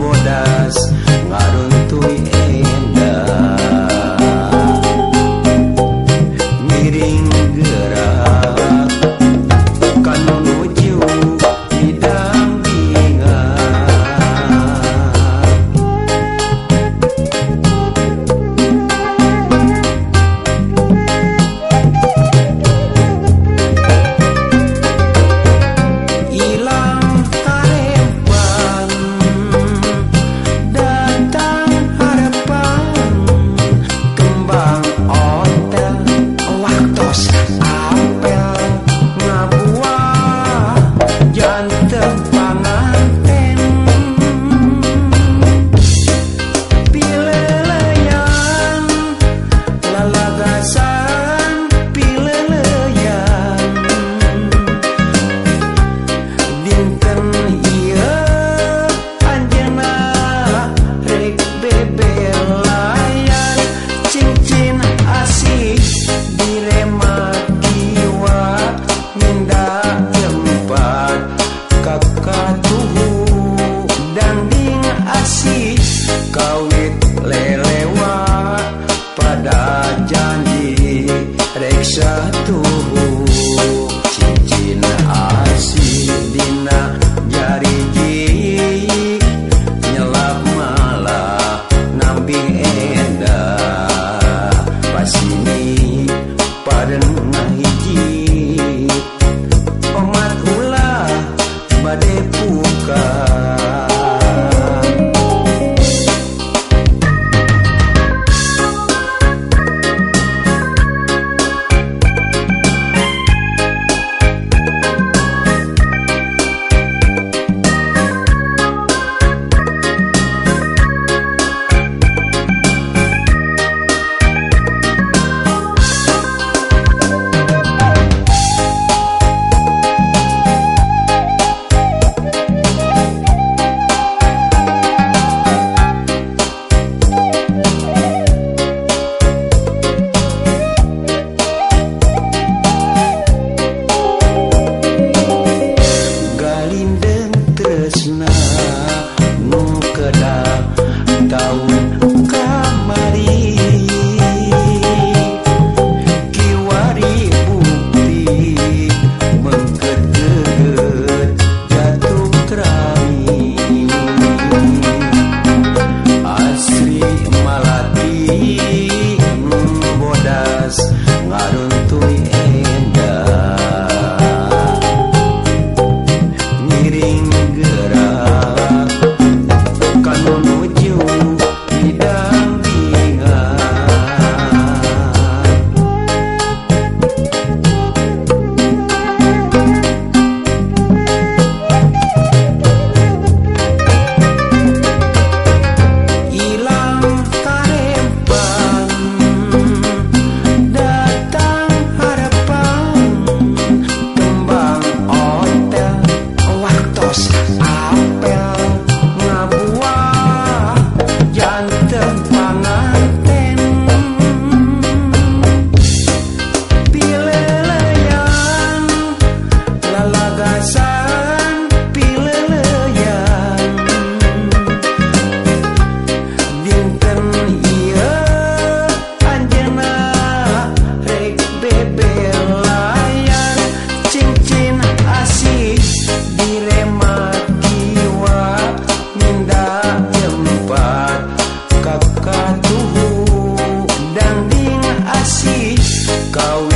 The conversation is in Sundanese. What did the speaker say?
bodas ngaruntuy endah miring gerak see nu keda daun kamari. Kiwari bukti mengketeget jatuh kerami asri malati hmm, bodas ngaruh how